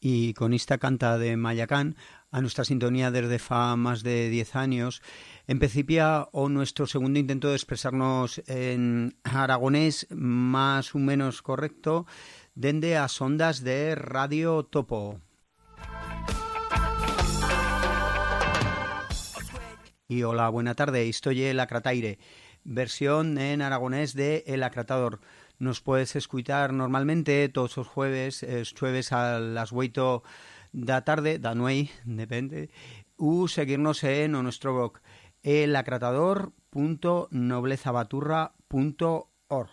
Y con esta canta de Mayacán, a nuestra sintonía desde fa más de 10 años, en principio o nuestro segundo intento de expresarnos en aragonés más o menos correcto, dende a ondas de Radio Topo. Y hola, buena tarde, estoy El Acrataire, versión en aragonés de El Acratador. Nos puedes escuchar normalmente todos los jueves, es jueves a las 8 da tarde, da nuey, depende, u seguirnos en nuestro blog elacratador.noblezabaturra.org.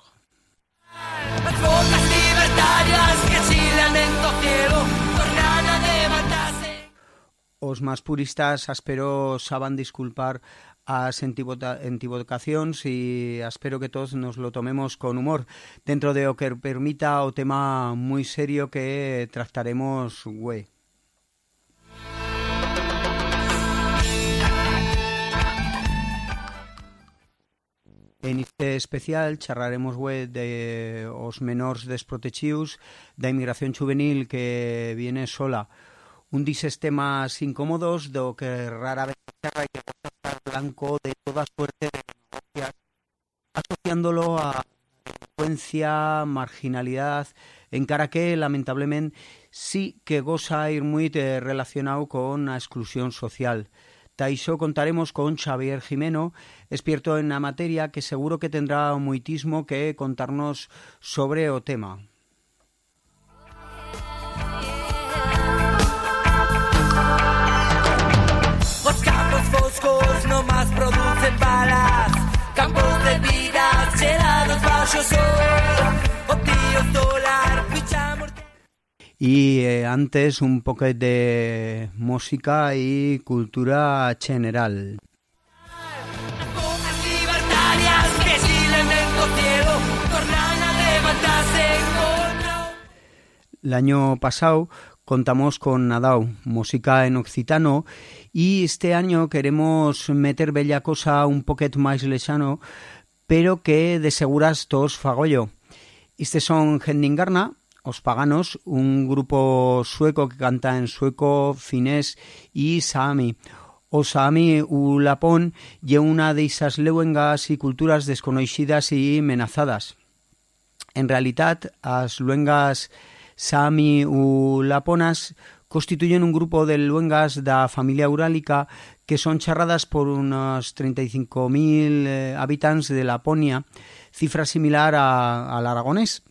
Os más puristas espero saban disculpar a entivocaciones y espero que todos nos lo tomemos con humor dentro de lo que permita o tema muy serio que trataremos güey. En este especial charlaremos web de os menores desprotegidos, de inmigración juvenil que viene sola, un dices temas incómodos do que rara vez charra y que estar blanco de toda suerte de asociándolo a delincuencia, marginalidad, en cara que lamentablemente sí que goza ir muy relacionado con la exclusión social. Taisho contaremos con Xavier Jimeno, experto en la materia, que seguro que tendrá muitismo que contarnos sobre o tema. Campos de vida gelados bajo sol. O tíos dólar, picha y eh, antes un poco de música y cultura general. El año pasado contamos con Nadao, música en occitano, y este año queremos meter bella cosa un poquito más lejano, pero que de seguras todos fagollo. Este son Hendingarna, Os Paganos, un grupo sueco que canta en sueco, finés y saami. O saami u lapón y una de esas luengas y culturas desconocidas y amenazadas. En realidad, las luengas Sami u Laponas constituyen un grupo de luengas da familia urálica que son charradas por unos 35.000 eh, habitantes de Laponia, cifra similar al aragonés.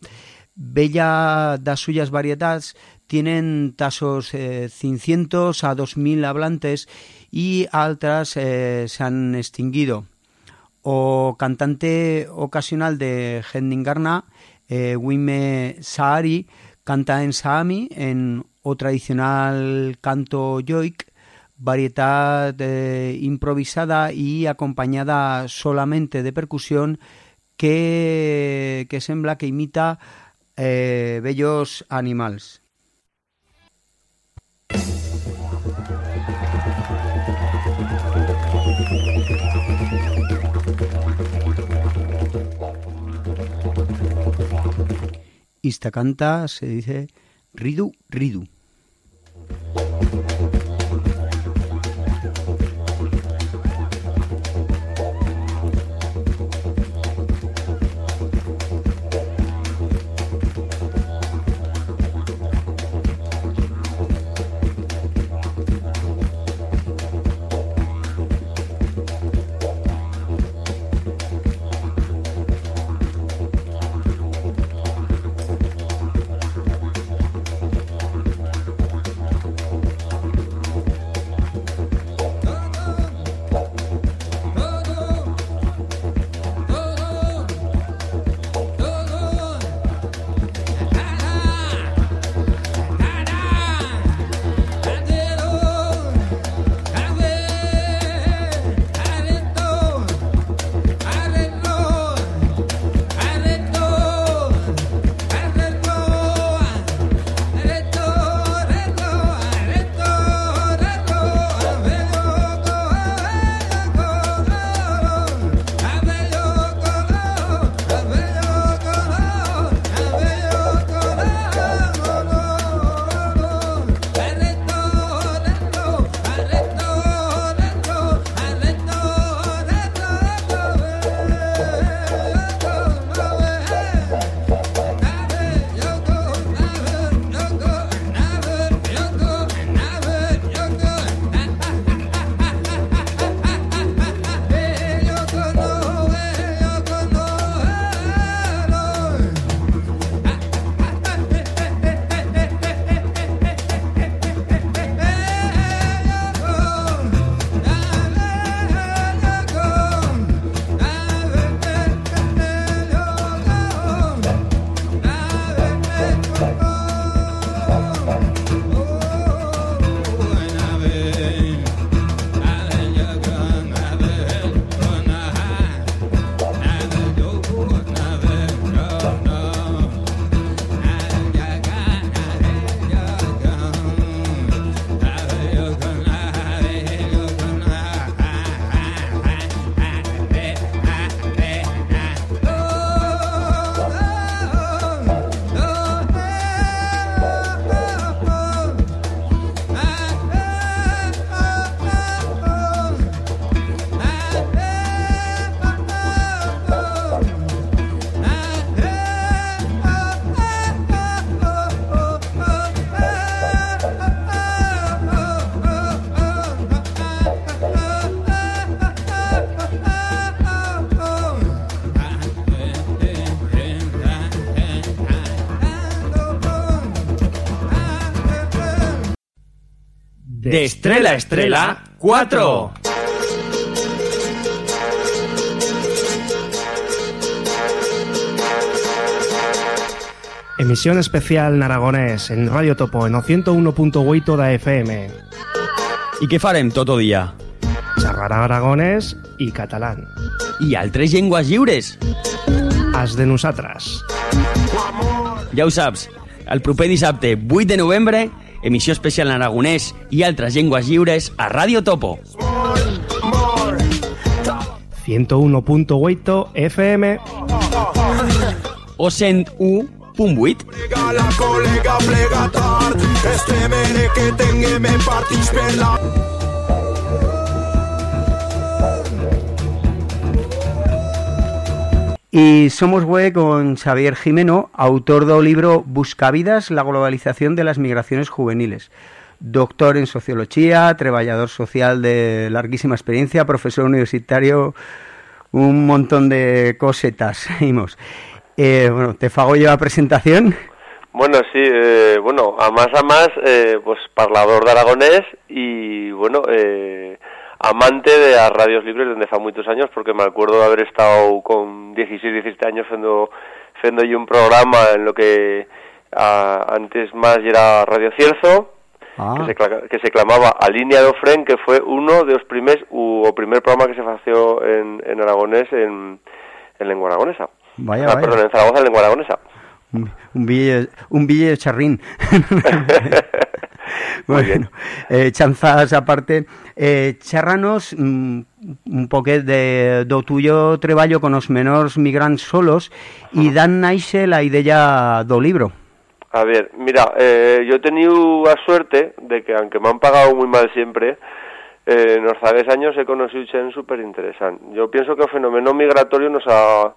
Bella das suyas variedades tienen tasos eh, 500 a 2.000 hablantes y otras eh, se han extinguido. O cantante ocasional de Hendingarna, eh, Wime Saari, Canta en Saami, en o tradicional canto yoik, variedad eh, improvisada y acompañada solamente de percusión que, que sembla que imita eh, bellos animales. Esta canta se dice Ridu Ridu. De Estrella a Estrella 4. Emisión especial en aragonés en Radio Topo en 101.8 da FM. I què farem tot el dia? Xerrar aragonès i catalán. I altres llengües lliures? As de nosaltres. Ja ho saps, el proper dissabte 8 de novembre, emissió especial en aragonès i altres llengües lliures a Radio Topo. 101.8 FM O 101.8 La col·lega plega tard Estemere que tinguem partits per la... Y somos güey con Xavier Jimeno, autor del libro Buscavidas, la globalización de las migraciones juveniles. Doctor en sociología, treballador social de larguísima experiencia, profesor universitario, un montón de cosetas. Seguimos. Eh, bueno, te fago yo la presentación. Bueno, sí, eh, bueno, a más a más, eh, pues parlador de aragonés y, bueno, eh, amante de las radios libres desde hace muchos años, porque me acuerdo de haber estado con 16, 17 años haciendo, haciendo yo un programa en lo que a, antes más era Radio Cierzo, Ah. que, se, que se clamaba A Línea de Ofren, que fue uno de los primeros, u, o primer programa que se fació en, en aragonés en, en lengua aragonesa. Vaya, Ah, vaya. Perdón, en Zaragoza en lengua aragonesa. Un, un bille, un bille charrín. Bien. eh, chanzas aparte, eh, charranos mm, un poquet de do tuyo treballo con los menores migrantes solos y dan naixe la idea do libro. A ver, mira, eh, yo he tenido la suerte de que, aunque me han pagado muy mal siempre, eh, en los años he conocido gente súper interesante. Yo pienso que el fenómeno migratorio nos ha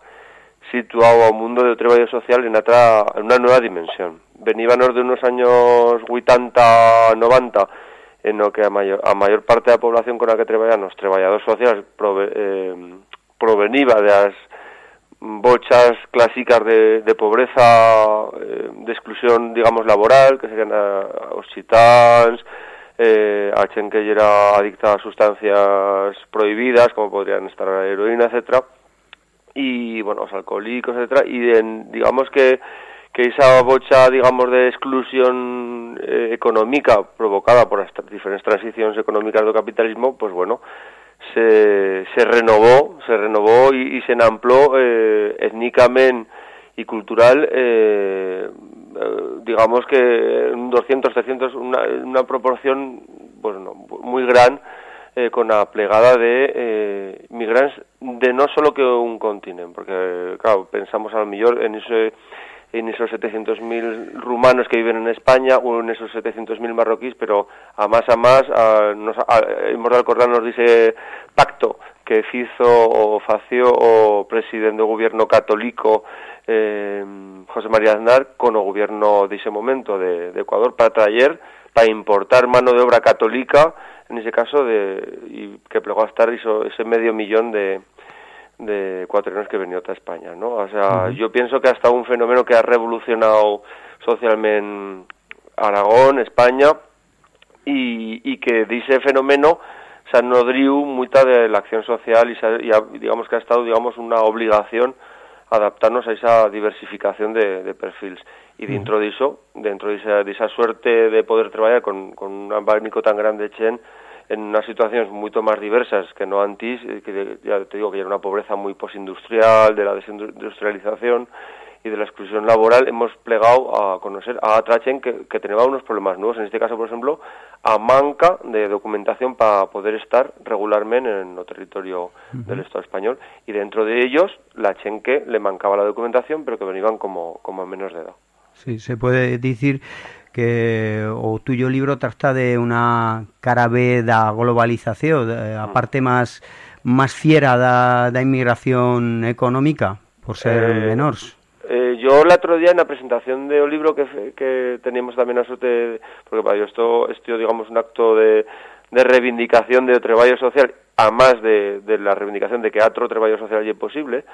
situado al mundo del trabajo social en, otra, en una nueva dimensión. Veníbanos de unos años 80, 90, en lo que a mayor, a mayor parte de la población con la que trabajan los trabajadores sociales prove, eh, proveniba de las bochas clásicas de, de pobreza, eh, de exclusión, digamos, laboral, que serían a, os gitans, eh, a que era adicta a sustancias prohibidas, como podrían estar la heroína, etcétera, y, bueno, los alcohólicos, etcétera, y en- digamos que que esa bocha, digamos, de exclusión eh, económica provocada por las diferentes transiciones económicas del capitalismo, pues bueno, se, se renovó, se renovó y, y se amplió eh, étnicamente y cultural, eh, eh, digamos que un 200, 300, una, una proporción bueno, muy gran eh, con la plegada de eh, migrantes de no solo que un continente, porque claro, pensamos a lo mejor en ese en esos 700.000 rumanos que viven en España o en esos 700.000 marroquíes, pero a más a más a, nos, a, hemos de acordarnos de ese pacto que hizo o fació o presidente do gobierno católico eh, José María Aznar con el gobierno de ese momento de, de Ecuador para traer, para importar mano de obra católica, en ese caso, de, y que plegó a estar eso- ese medio millón de, de ecuatorianos que venían a España, ¿no? O sea, yo pienso que hasta un fenómeno que ha revolucionado socialmente Aragón, España, y, y que de ese fenómeno se ha nodrido mucha de la acción social y, se ha- y ha- digamos que ha estado, digamos, una obligación adaptarnos a esa diversificación de, de perfiles. Y dentro de eso, dentro de esa, de esa suerte de poder trabajar con, con un abanico tan grande chen, en unas situaciones mucho más diversas que no antes, eh, que ya te digo que era una pobreza muy postindustrial, de la desindustrialización y de la exclusión laboral, hemos plegado a conocer a Atrachen que, que tenía unos problemas nuevos, en este caso, por ejemplo, a manca de documentación para poder estar regularmente en el territorio del Estado español, y dentro de ellos, la Chen que le mancaba la documentación, pero que venían como, como menos de edad. Sí, se puede decir que o tuyo libro trata de una cara B da globalización, de, a parte más más fiera da, da inmigración económica, por ser Eh, menores. Eh, yo el otro día en la presentación de un libro que, que teníamos también a suerte, porque para yo esto, esto digamos un acto de, de reivindicación de trabajo social, a más de, de la reivindicación de que otro trabajo social es posible,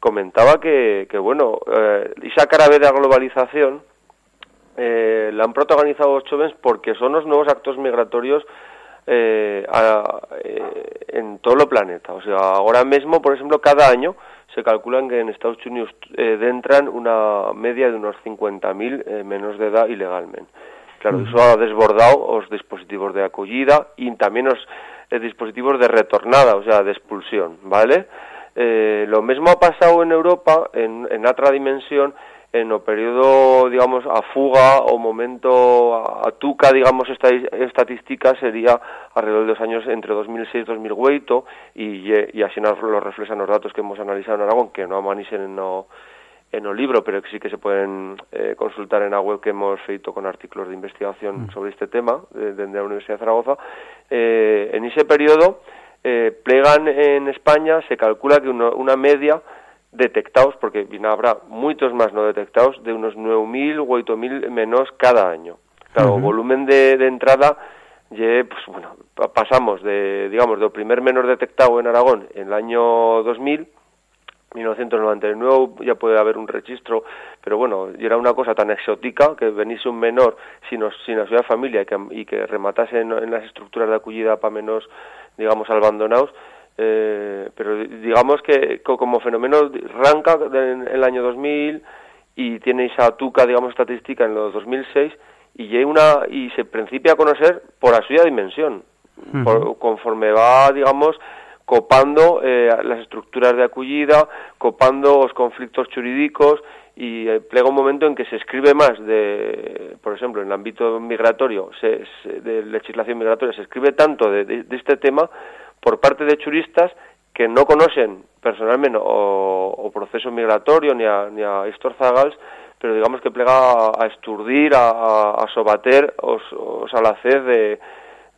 comentaba que, que bueno, eh, esa cara de la globalización eh, la han protagonizado los jóvenes porque son los nuevos actos migratorios eh, eh, en todo el planeta. O sea, ahora mismo, por ejemplo, cada año se calculan que en Estados Unidos eh, entran una media de unos 50.000 eh, menores de edad ilegalmente. Claro, eso ha desbordado os dispositivos de acollida e tamén os eh, dispositivos de retornada, o sea, de expulsión, vale? Eh, lo mesmo ha pasado en Europa, en, en outra dimensión, en o período, digamos, a fuga o momento a, a tuca, digamos, esta estadística sería alrededor de los años entre 2006 y 2008 y, y así nos lo reflejan los datos que hemos analizado en Aragón, que no amanecen en el libro, pero que sí que se pueden eh, consultar en la web que hemos feito con artículos de investigación sobre este tema desde la Universidad de Zaragoza. Eh, en ese periodo, eh, plegan en España, se calcula que uno, una media detectados, porque bien habrá muchos más no detectados, de unos 9.000 o 8.000 menos cada año. Claro, volumen de, de entrada, ye, pues bueno, pa- pasamos de, digamos, del primer menor detectado en Aragón en el año 2000, 1999 ya puede haber un registro, pero bueno, era una cosa tan exótica que venise un menor sin, os- sin la suya familia y que, y que rematase en, en las estructuras de acogida para menos, digamos, abandonados, eh, pero digamos que co- como fenómeno arranca en el año 2000 y tiene esa tuca, digamos, estadística en los 2006 y llega una y se principia a conocer por la suya dimensión, por- conforme va, digamos, copando eh, las estructuras de acogida, copando los conflictos jurídicos y eh, plega un momento en que se escribe más de, por ejemplo, en el ámbito migratorio, se, se- de legislación migratoria, se escribe tanto de, de- de este tema por parte de juristas que no conocen personalmente o, o proceso migratorio ni a, ni a estos zagals, pero digamos que plega a, a esturdir, a, a, a sobater os, os alacés de,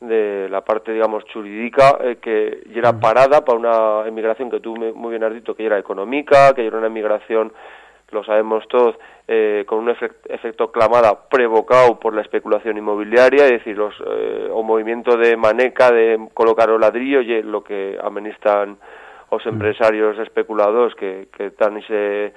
de la parte, digamos, jurídica eh, que ya era parada para una emigración que tú me- muy bien has dicho, que ya era económica, que ya era una emigración, lo sabemos todos, eh, con un efec- efecto clamada provocado por la especulación inmobiliaria, es decir, los, eh, o movimiento de maneca, de colocar o ladrillo, y lo que amenistan los empresarios especuladores que, que están ese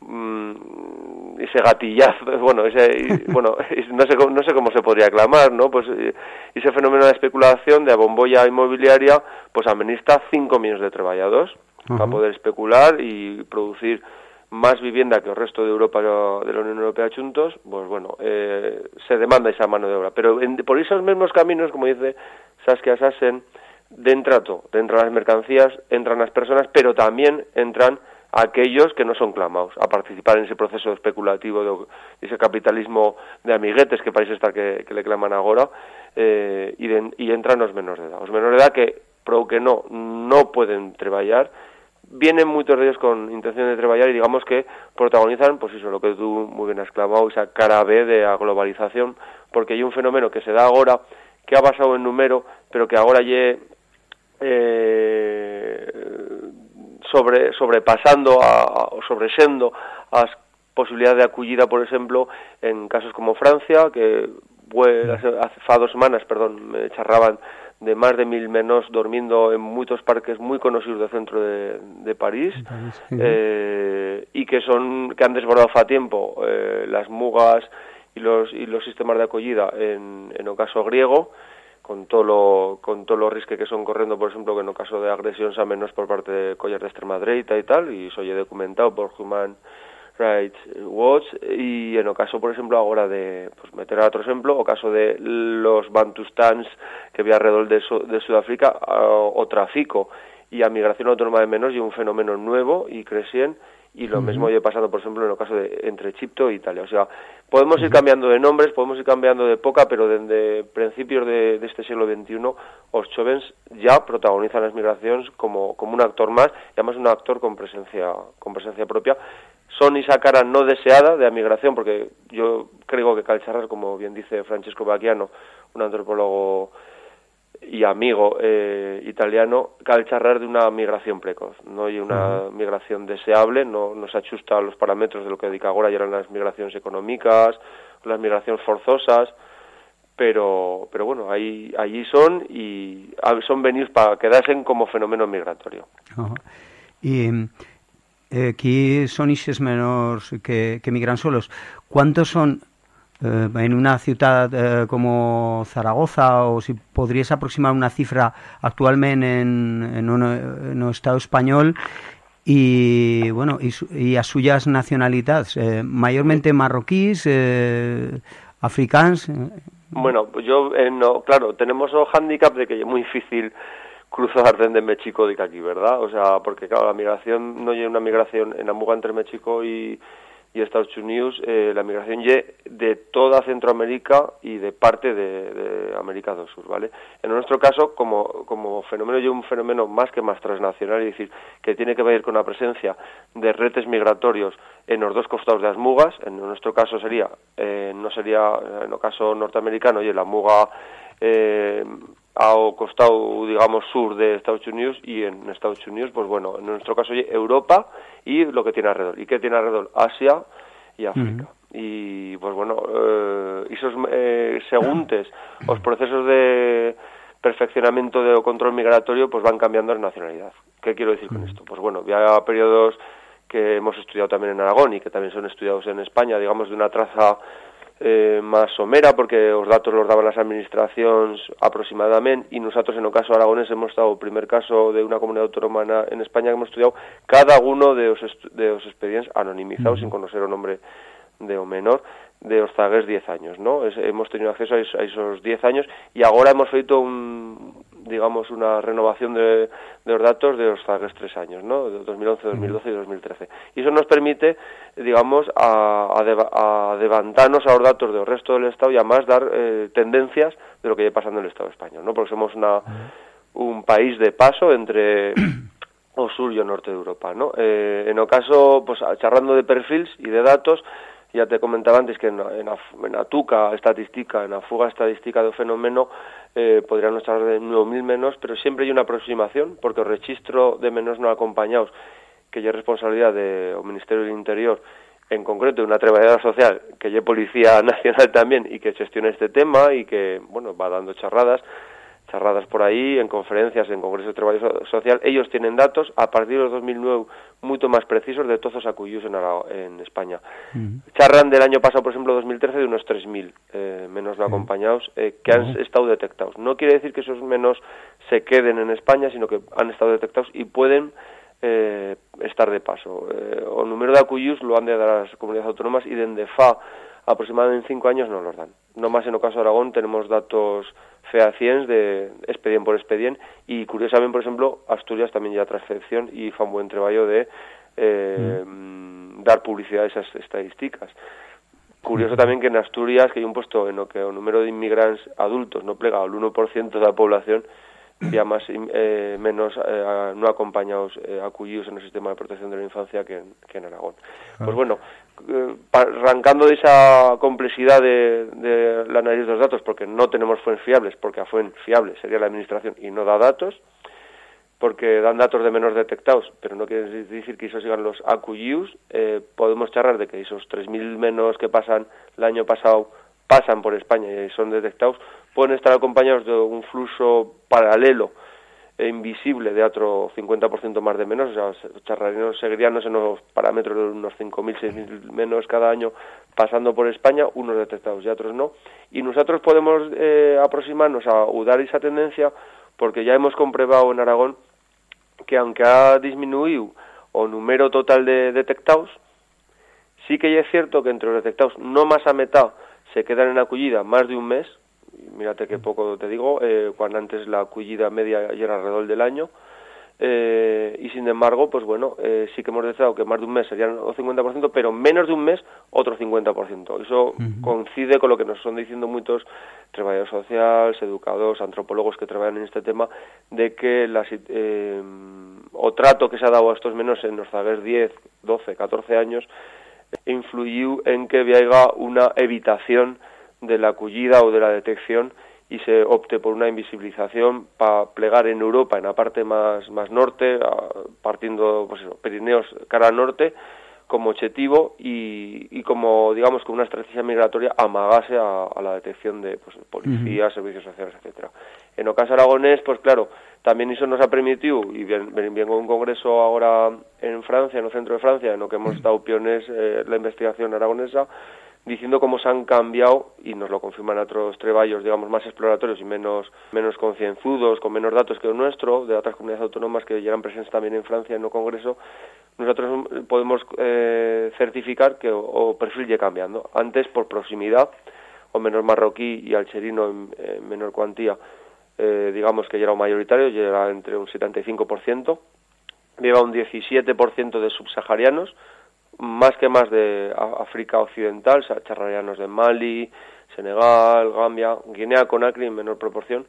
mm, ese gatillazo, bueno, ese, y- bueno, no sé, cómo- no sé cómo se podría clamar, ¿no? Pues eh, ese fenómeno de especulación, de bombolla inmobiliaria, pues amenista 5 millones de trabajadores para poder especular y producir más vivienda que el resto de Europa de la Unión Europea juntos, pues bueno, eh, se demanda esa mano de obra. Pero en- por esos mismos caminos, como dice Saskia Sassen, de entrato, entran las mercancías, entran las personas, pero también entran aquellos que no son clamados a participar en ese proceso especulativo de ese capitalismo de amiguetes que parece estar que, le claman ahora eh, y, de- y entran los menores de edad. Los menores de edad que, pro que no, no pueden trabajar, vienen muchos de ellos con intención de trabajar y digamos que protagonizan, pues eso, lo que tú muy bien has clamado, esa cara B de la globalización, porque hay un fenómeno que se da ahora, que ha basado en número, pero que ahora ya eh, sobre, sobrepasando a, o sobresendo as posibilidades de acogida, por exemplo, en casos como Francia, que pues, hace, hace fa dos semanas, perdón, me charraban de más de mil menos dormindo en muchos parques muy conocidos del centro de, de París, París, sí. eh, y que son que han desbordado fa tiempo eh, las mugas y los y los sistemas de acogida en, en o caso griego con todo lo con todo lo risque que son corriendo por ejemplo que en o caso de agresión a menos por parte de collas de extrema derecha y tal y soy documentado por Human Rights Watch y en o caso por ejemplo ahora de pues meter a otro ejemplo o caso de los bantustans que había alrededor de, Su- de Sudáfrica a- o tráfico y a migración autónoma de menos y un fenómeno nuevo y creciente y lo mismo ya pasado, por ejemplo, en el caso de entre Egipto e Italia. O sea, podemos ir cambiando de nombres, podemos ir cambiando de época, pero desde principios de, de este siglo XXI, los jóvenes ya protagonizan las migraciones como, como un actor más, y además un actor con presencia, con presencia propia. Son esa cara no deseada de la migración, porque yo creo que Calcharras, como bien dice Francesco Bacchiano, un antropólogo y amigo eh, italiano cal charrar de una migración precoz no hay una migración deseable no, no se ajusta a los parámetros de lo que ya eran las migraciones económicas las migraciones forzosas pero pero bueno ahí allí son y son venidos para quedarse como fenómeno migratorio. Y eh, aquí son ises menores que, que migran solos. ¿Cuántos son eh, en una ciudad eh, como Zaragoza o si podrías aproximar una cifra actualmente en, en, un, en un Estado español y bueno y, a suyas nacionalidades eh, mayormente marroquíes eh, africanos eh. bueno yo eh, no claro tenemos el hándicap de que es muy difícil cruzar desde México de aquí verdad o sea porque claro la migración no hay una migración en Amuga entre México y y Estados Unidos, eh, la migración ye de toda Centroamérica y de parte de, América del Sur, ¿vale? En nuestro caso, como, como fenómeno, yo un fenómeno más que más transnacional, es decir, que tiene que ver con la presencia de redes migratorios en los dos costados de las mugas, en nuestro caso sería, eh, no sería, en el caso norteamericano, y la muga eh, ao costado, digamos, sur de Estados Unidos y en Estados Unidos, pues bueno, en nuestro caso Europa y lo que tiene alrededor. ¿Y qué tiene alrededor? Asia y África. Uh -huh. Y pues bueno, eh, esos eh, seguntes, los procesos de perfeccionamiento de control migratorio pues van cambiando la nacionalidad. ¿Qué quiero decir con esto? Pues bueno, había periodos que hemos estudiado también en Aragón y que también son estudiados en España, digamos, de una traza eh, máis somera porque os datos los daban as administracións aproximadamente e nosotros en o caso aragonés hemos estado o primer caso de unha comunidade autónoma na, en España que hemos estudiado cada uno de os, de os expedientes anonimizados mm. sin conocer o nombre de o menor de os zagues 10 años, ¿no? Es, hemos tenido acceso a, a esos 10 años y agora hemos feito un, digamos, una renovación de, de los datos de los tres años, ¿no? De 2011, 2012 y 2013. Y eso nos permite, digamos, a, a, levantarnos a los datos del resto del Estado y además dar eh, tendencias de lo que lleva pasando en el Estado español, ¿no? Porque somos una, un país de paso entre o sur y o norte de Europa, ¿no? Eh, en o caso, pues, charrando de perfils y de datos, ya te comentaba antes que en, en, en a tuca estadística, en la fuga estadística do fenómeno, eh, podrían estar de 9.000 menos, pero siempre hay una aproximación, porque el registro de menos no acompañados, que ya es responsabilidad del Ministerio del Interior, en concreto de una trabajadora social, que ya Policía Nacional también, y que gestiona este tema y que, bueno, va dando charradas, charradas por ahí, en conferencias, en congresos de trabajo social, ellos tienen datos a partir del 2009 mucho más precisos de todos los acuyus en, en España. Uh -huh. Charran del año pasado, por ejemplo, 2013, de unos 3.000 eh, menos no acompañados eh, que han uh -huh. estado detectados. No quiere decir que esos menos se queden en España, sino que han estado detectados y pueden eh, estar de paso. Eh, o número de acuyus lo han de dar las comunidades autónomas y de FA aproximadamente cinco años no los dan. No más en el caso de Aragón tenemos datos fehacientes de expediente por expediente y curiosamente, por ejemplo, Asturias también ya transcepción y fa un buen trabajo de eh, mm. dar publicidad a esas estadísticas. Curioso mm. también que en Asturias, que hay un puesto en lo que el número de inmigrantes adultos no plega al 1% de la población, ya más eh, menos eh, no acompañados eh, acudidos en el sistema de protección de la infancia que en, que en Aragón. Ah. Pues bueno, eh, arrancando de esa complejidad de, de la análisis de los datos, porque no tenemos fuentes fiables, porque a fuente fiable sería la administración y no da datos, porque dan datos de menos detectados, pero no quiere decir que esos sigan los AQUs, eh, podemos charlar de que esos 3.000 menos que pasan el año pasado pasan por España y son detectados, pueden estar acompañados de un flujo paralelo e invisible de otro 50% más de menos, o sea, charraríamos, seguiríamos en los parámetros de unos 5.000, 6.000 menos cada año pasando por España, unos detectados y otros no. Y nosotros podemos eh, aproximarnos a udar esa tendencia porque ya hemos comprobado en Aragón que aunque ha disminuido o número total de detectados, sí que ya es cierto que entre los detectados no más a metad se quedan en acogida más de un mes, mírate que poco te digo, eh, cuando antes la acogida media era alrededor del año, eh, y sin embargo, pues bueno, eh, sí que hemos detectado que más de un mes serían el 50%, pero menos de un mes otro 50%. Eso uh -huh. coincide con lo que nos son diciendo muchos trabajadores sociales, educadores, antropólogos que trabajan en este tema, de que la, eh, o trato que se ha dado a estos menos en los zaguers 10, 12, 14 años, influyó en que haya una evitación de la acogida o de la detección y se opte por una invisibilización para plegar en Europa, en la parte más, más norte, partiendo pues eso, Pirineos cara norte, como objetivo y, y, como, digamos, con una estrategia migratoria amagase a, a la detección de pues, policías, uh -huh. servicios sociales, etcétera. En Ocas Aragonés, pues claro, también eso nos ha permitido, y bien, bien, un congreso ahora en Francia, en el centro de Francia, en lo que hemos estado piones eh, la investigación aragonesa, diciendo cómo se han cambiado, y nos lo confirman otros treballos, digamos, más exploratorios y menos, menos concienzudos, con menos datos que el nuestro, de otras comunidades autónomas que llegan presentes también en Francia en el Congreso, nosotros podemos eh, certificar que o, perfil ya cambiando. Antes, por proximidad, o menos marroquí y alcherino en, menor cuantía, eh, digamos que ya era un mayoritario, ya era entre un 75%, lleva un 17% de subsaharianos, más que más de África Occidental, charrarianos de Mali, Senegal, Gambia, Guinea, Conakry en menor proporción,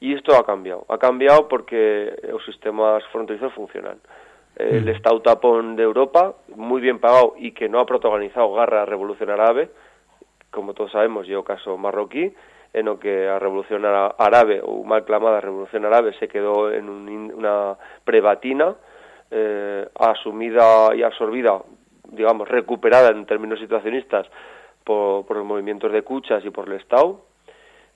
y esto ha cambiado. Ha cambiado porque los sistemas fronterizos funcionan. El Estado tapón de Europa, muy bien pagado y que no ha protagonizado garra revolución árabe, como todos sabemos, yo caso marroquí, en lo que a revolución árabe o mal clamada revolución árabe se quedó en una prebatina eh, asumida y absorbida digamos, recuperada en términos situacionistas por, los movimientos de cuchas y por el Estado.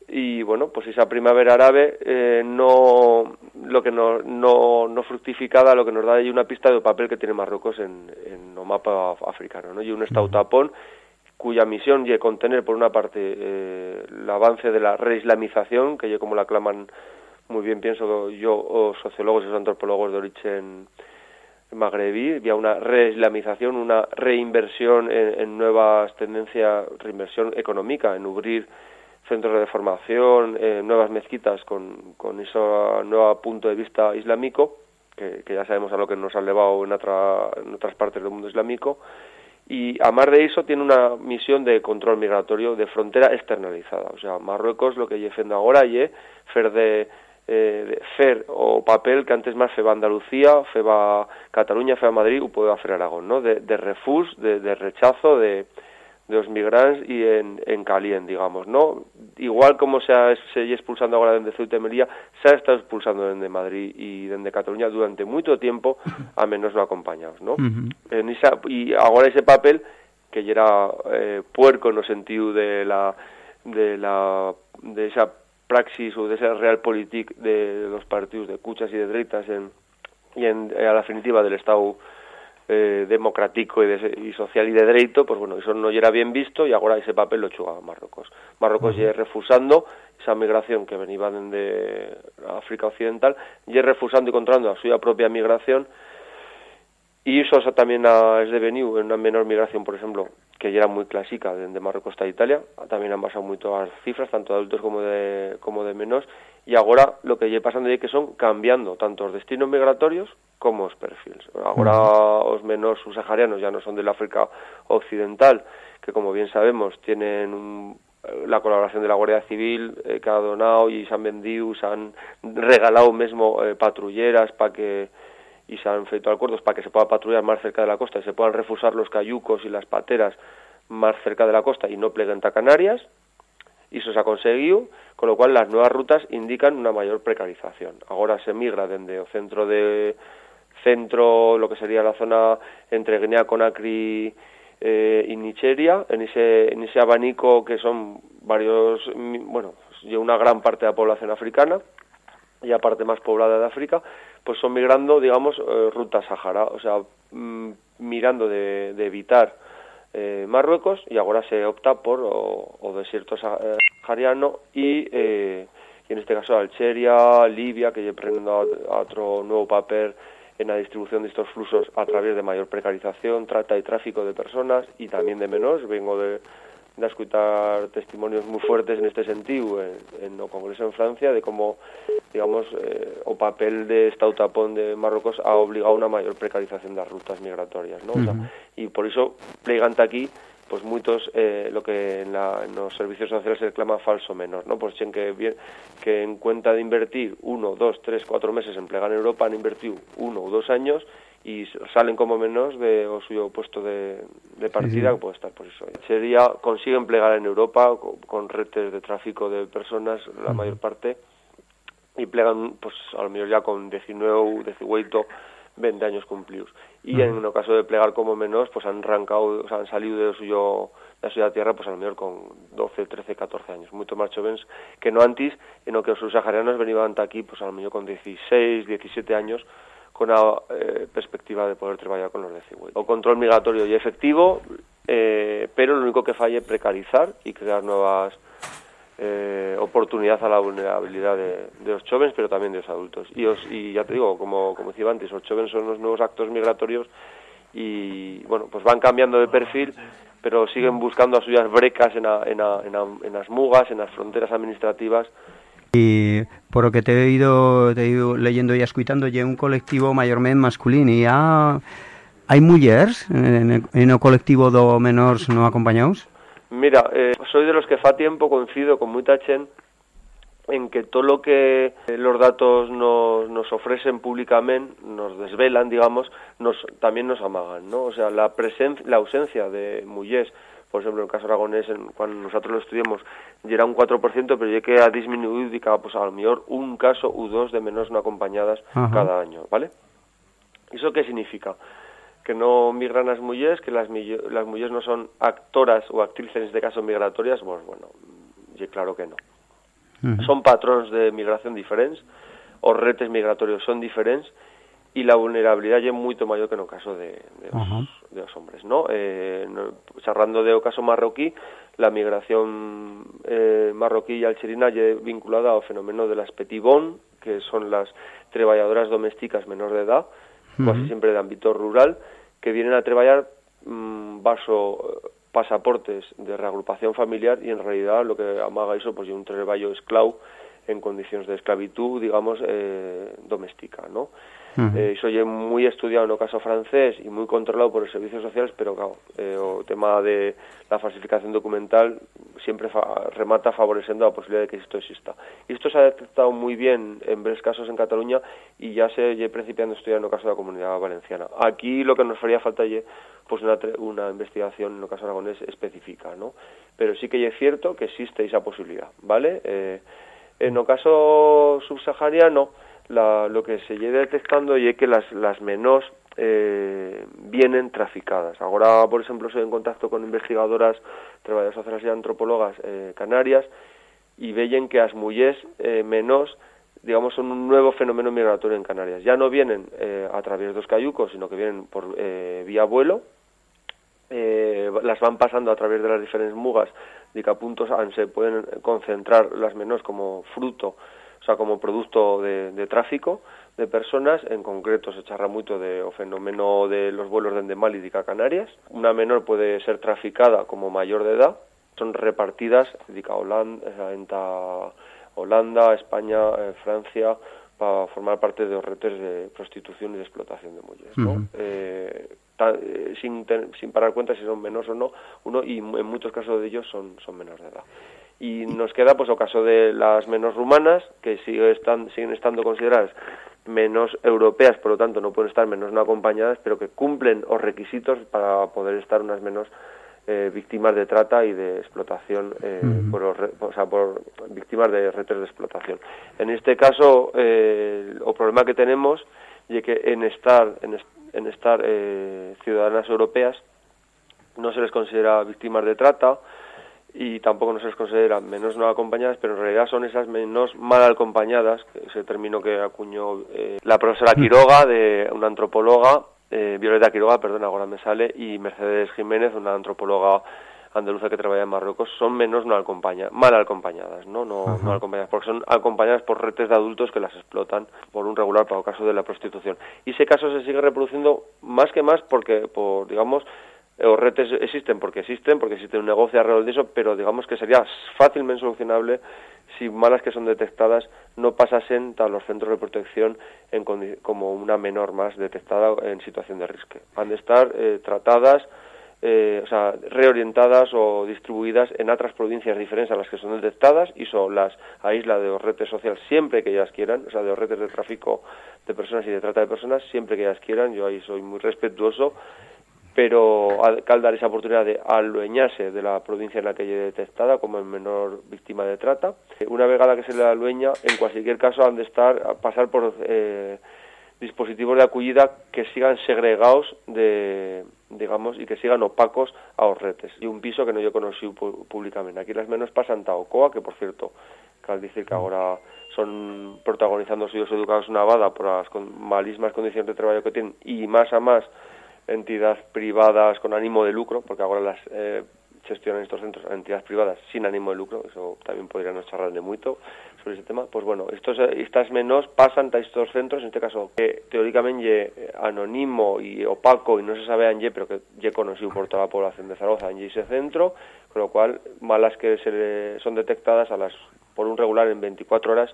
Y bueno, pues esa primavera árabe eh, no, lo que no, no, no, fructificada, lo que nos da ahí una pista de papel que tiene Marruecos en, en el mapa africano, ¿no? Y un Estado tapón cuya misión es contener, por una parte, eh, el avance de la reislamización, que yo como la claman muy bien, pienso yo, o sociólogos y antropólogos de origen magrebí, había una reislamización, una reinversión en, nuevas tendencias, reinversión económica, en abrir centros de formación, nuevas mezquitas con, con ese nuevo punto de vista islámico, que, ya sabemos a lo que nos ha llevado en, en otras partes del mundo islámico, y a más de eso tiene una misión de control migratorio de frontera externalizada. O sea, Marruecos lo que defiende ahora y fer de eh, fer o papel que antes más feba Andalucía, feba Cataluña, feba Madrid o puede hacer Aragón, ¿no? De, de refus, de, de rechazo de, de los migrantes y en, en Calien, digamos, ¿no? Igual como se ha se expulsando ahora desde Ceuta y Melilla, se ha estado expulsando desde Madrid y desde Cataluña durante mucho tiempo, a menos no acompañados, ¿no? en esa, y ahora ese papel, que ya era eh, puerco en el sentido de la de la de esa praxis o de esa realpolitik de los partidos de cuchas y de derechas en, y en, a la definitiva del Estado eh, democrático y, de, y, social y de derecho, pues bueno, eso no era bien visto y ahora ese papel lo chugaba Marruecos. Marruecos uh -huh. refusando esa migración que venía de África Occidental, y refusando y controlando la suya propia migración y eso también es devenido en una menor migración, por ejemplo, que ya era muy clásica de, Marruecos a Italia, también han basado mucho las cifras, tanto de adultos como de, como de menos, y ahora lo que lleva pasando es que son cambiando tanto los destinos migratorios como los perfiles. Ahora los menos subsaharianos ya no son del África Occidental, que como bien sabemos tienen la colaboración de la Guardia Civil eh, que ha donado y se han vendido, se han regalado mismo eh, patrulleras para que y se han feito acuerdos para que se pueda patrullar más cerca de la costa y se puedan refusar los cayucos y las pateras más cerca de la costa y no pleguen a Canarias, y eso se ha conseguido, con lo cual las nuevas rutas indican una mayor precarización. Ahora se migra desde el centro de centro, lo que sería la zona entre Guinea, Conakry eh, y Nigeria, en ese, en ese abanico que son varios, bueno, una gran parte de la población africana, y la parte más poblada de África, pues son migrando, digamos, eh, ruta Sahara, o sea, mm, mirando de, evitar eh, Marruecos y ahora se opta por o, desierto eh, sahariano y, eh, y en este caso Algeria, Libia, que prenden a, a otro nuevo papel en la distribución de estos flusos a través de mayor precarización, trata y tráfico de personas y también de menores. Vengo de, de escutar testimonios moi fuertes neste sentido en, en o Congreso en Francia de como, digamos, eh, o papel de Estado tapón de Marrocos ha obligado a unha maior precarización das rutas migratorias, ¿no? Uh -huh. o sea, e por iso plegante aquí pues moitos eh, lo que en, la, en los servicios sociales se reclama falso menor, ¿no? Pues xen que, bien, que en cuenta de invertir uno, dos, tres, cuatro meses en plegar en Europa han invertido uno ou dos años y salen como menos de o suyo puesto de, de partida sí, sí. que puede estar por eso. Sería consiguen plegar en Europa con, con redes de tráfico de personas la mayor parte y plegan pues a lo mejor ya con 19 18 20 años cumplidos. Y en el caso de plegar como menos, pues han arrancado, o sea, han salido de suyo la ciudad tierra pues a lo mejor con 12, 13, 14 años, mucho más jóvenes que no antes, en lo que los subsaharianos venían aquí pues a lo mejor con 16, 17 años con la eh, perspectiva de poder trabajar con los de. O control migratorio y efectivo, eh, pero lo único que falla es precarizar y crear nuevas eh, oportunidades a la vulnerabilidad de, los jóvenes, pero también de los adultos. Y, os, y ya te digo, como, como decía antes, los jóvenes son los nuevos actos migratorios y, bueno, pues van cambiando de perfil, pero siguen buscando a suyas brecas en, en, en, las mugas, en las fronteras administrativas, y por lo que te he ido, te he ido leyendo y escuchando, ya un colectivo mayormente masculino y ya hay mujeres en el, en colectivo de menores no acompañados. Mira, eh, soy de los que fa tiempo coincido con mucha gente en que todo lo que los datos nos, nos ofrecen públicamente, nos desvelan, digamos, nos, también nos amagan, ¿no? O sea, la, presencia, la ausencia de mujeres por ejemplo, en el caso aragonés, cuando nosotros lo estudiamos, ya era un 4%, pero ya que ha disminuido y cada, pues a lo mejor un caso u dos de menos no acompañadas cada año, ¿vale? ¿Eso qué significa? Que no migran las mujeres, que las, las mujeres no son actoras o actrices, en este caso, migratorias, pues bueno, y claro que no. Son patrones de migración diferentes, o retes migratorios son diferentes, y la vulnerabilidad ya es mucho mayor que en el caso de, los, hombres, ¿no? Eh, charrando de caso marroquí, la migración eh, marroquí y alcherina ya vinculada al fenómeno de las petibón, que son las trabajadoras domésticas menor de edad, casi siempre de ámbito rural, que vienen a trabajar mmm, bajo pasaportes de reagrupación familiar y en realidad lo que amaga eso pues un trabajo esclavo en condiciones de esclavitud, digamos, eh, doméstica, ¿no? Eh, soy muy estudiado en el caso francés y muy controlado por los servicios sociales, pero claro, eh, el tema de la falsificación documental siempre remata favoreciendo la posibilidad de que esto exista. Y esto se ha detectado muy bien en varios casos en Cataluña y ya se ya principiando a estudiar en el caso de la comunidad valenciana. Aquí lo que nos haría falta es pues una, una investigación en el caso aragonés específica, ¿no? Pero sí que es cierto que existe esa posibilidad, ¿vale? Eh, en el caso subsahariano, la, lo que se lleve detectando es que las, las menos eh, vienen traficadas. Ahora, por ejemplo, estoy en contacto con investigadoras, trabajadoras sociales y antropólogas eh, canarias y veían que las mujeres eh, menos digamos, son un nuevo fenómeno migratorio en Canarias. Ya no vienen eh, a través de los cayucos, sino que vienen por eh, vía vuelo, eh, las van pasando a través de las diferentes mugas, de que a puntos se pueden concentrar las menos como fruto o sea, como producto de, tráfico de personas, en concreto se charra mucho de o fenómeno de los vuelos de Endemál a Canarias. Una menor puede ser traficada como mayor de edad, son repartidas a Holanda, eh, Holanda, España, eh, Francia, para formar parte de los retos de prostitución y de explotación de mujeres, ¿no? Eh, sin, sin parar cuenta si son menores o no, uno y en muchos casos de ellos son, son menores de edad y nos queda pues el caso de las menos rumanas que sigue están, siguen estando consideradas menos europeas, por lo tanto no pueden estar menos no acompañadas, pero que cumplen los requisitos para poder estar unas menos eh, víctimas de trata y de explotación, eh, por o sea, por víctimas de retos de explotación. En este caso, eh, el problema que tenemos es que en estar, en, en estar eh, ciudadanas europeas no se les considera víctimas de trata, y tampoco no se les considera menos no acompañadas, pero en realidad son esas menos mal acompañadas, que ese término que acuñó eh, la profesora. Quiroga, de una antropóloga, eh, Violeta Quiroga, perdón, ahora me sale, y Mercedes Jiménez, una antropóloga andaluza que trabaja en Marruecos, son menos no mal acompañadas, ¿no? No, no acompañadas, porque son acompañadas por redes de adultos que las explotan por un regular para el caso de la prostitución. Y ese caso se sigue reproduciendo más que más porque, por, digamos, los retes existen porque existen, porque existe un negocio alrededor de eso, pero digamos que sería fácilmente solucionable si malas que son detectadas no pasasen a los centros de protección en, como una menor más detectada en situación de riesgo. Han de estar eh, tratadas, eh, o sea, reorientadas o distribuidas en otras provincias diferentes a las que son detectadas y son las aísla de los retes sociales siempre que ellas quieran, o sea, de los retes de tráfico de personas y de trata de personas siempre que ellas quieran. Yo ahí soy muy respetuoso pero al dar esa oportunidad de alueñarse de la provincia en la que haya detectada como el menor víctima de trata. Una vegada que se le alueña, en cualquier caso han de estar, pasar por eh, dispositivos de acogida que sigan segregados de, digamos, y que sigan opacos a los. Y un piso que no yo conocí públicamente. Aquí las menos pasan a Ocoa, que por cierto, que al decir que ahora son protagonizando suyos educados una vada por las con, malísimas condiciones de trabajo que tienen y más a más entidades privadas con ánimo de lucro, porque ahora las eh, gestionan estos centros entidades privadas sin ánimo de lucro, eso también podríamos charlar de mucho sobre ese tema, pues bueno, estos, estas menos pasan a estos centros, en este caso, que teóricamente anónimo y opaco y no se sabe en pero que ya conocido por toda la población de Zaragoza en ese centro, con lo cual malas que se son detectadas a las por un regular en 24 horas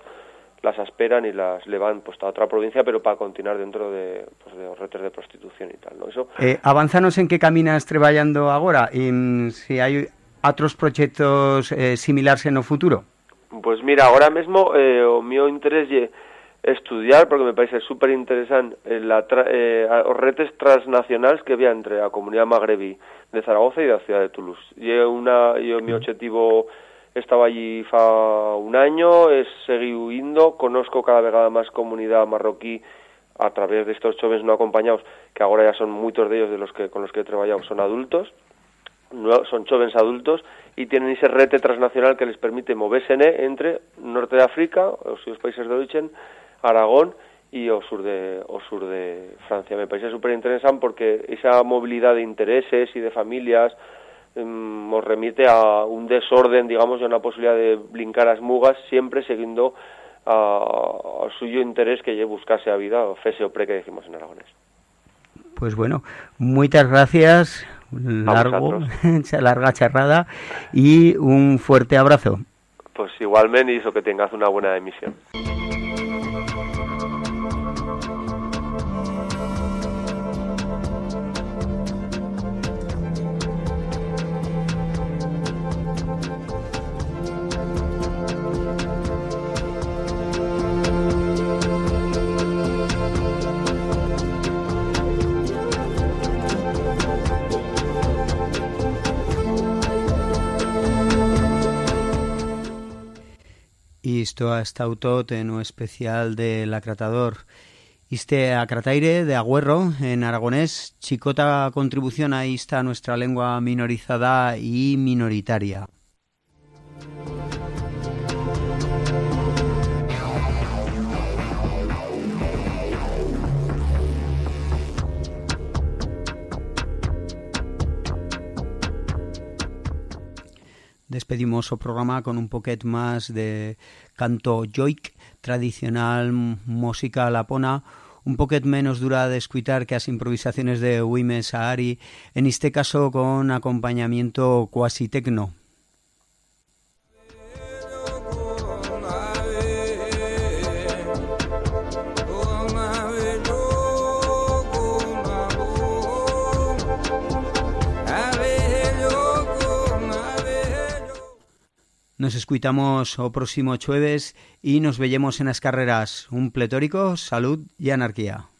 las esperan y las le van pues, a otra provincia, pero para continuar dentro de, pues, de redes de prostitución y tal. ¿no? Eso... Eh, avanzanos en qué caminas trabajando ahora y si hay otros proyectos eh, similares en el futuro. Pues mira, ahora mismo eh, o mío interés es estudiar, porque me parece súper interesante, eh, la eh, los redes transnacionales que había entre la comunidad magrebí de Zaragoza y la ciudad de Toulouse. Y una, yo, mi objetivo estaba allí fa un año, he seguido indo, conozco cada vez más comunidad marroquí a través de estos jóvenes no acompañados, que ahora ya son muchos de ellos de los que con los que he trabajado son adultos, no, son jóvenes adultos y tienen ese rete transnacional que les permite moverse entre norte de África, los países de origen, Aragón y o sur de o sur de Francia. Me parece súper interesante porque esa movilidad de intereses y de familias nos remite a un desorden, digamos, y a una posibilidad de brincar las mugas, siempre siguiendo a, suyo interés que lle buscase a vida, o fese o pre que decimos en aragonés. Pues bueno, muchas gracias, largo, larga charrada y un fuerte abrazo. Pues igualmente y eso que tengas una buena emisión. Isto ha estado en especial del acratador. Este acrataire de Agüerro en aragonés, chicota contribución a esta nuestra lengua minorizada y minoritaria. Despedimos o programa con un poquet más de canto joik, tradicional música lapona, un poquet menos dura de escuchar que las improvisaciones de Wime Sahari, en este caso con acompañamiento cuasi tecno. Nos escuitamos o próximo jueves y nos vemos en las carreras. Un pletórico, salud y anarquía.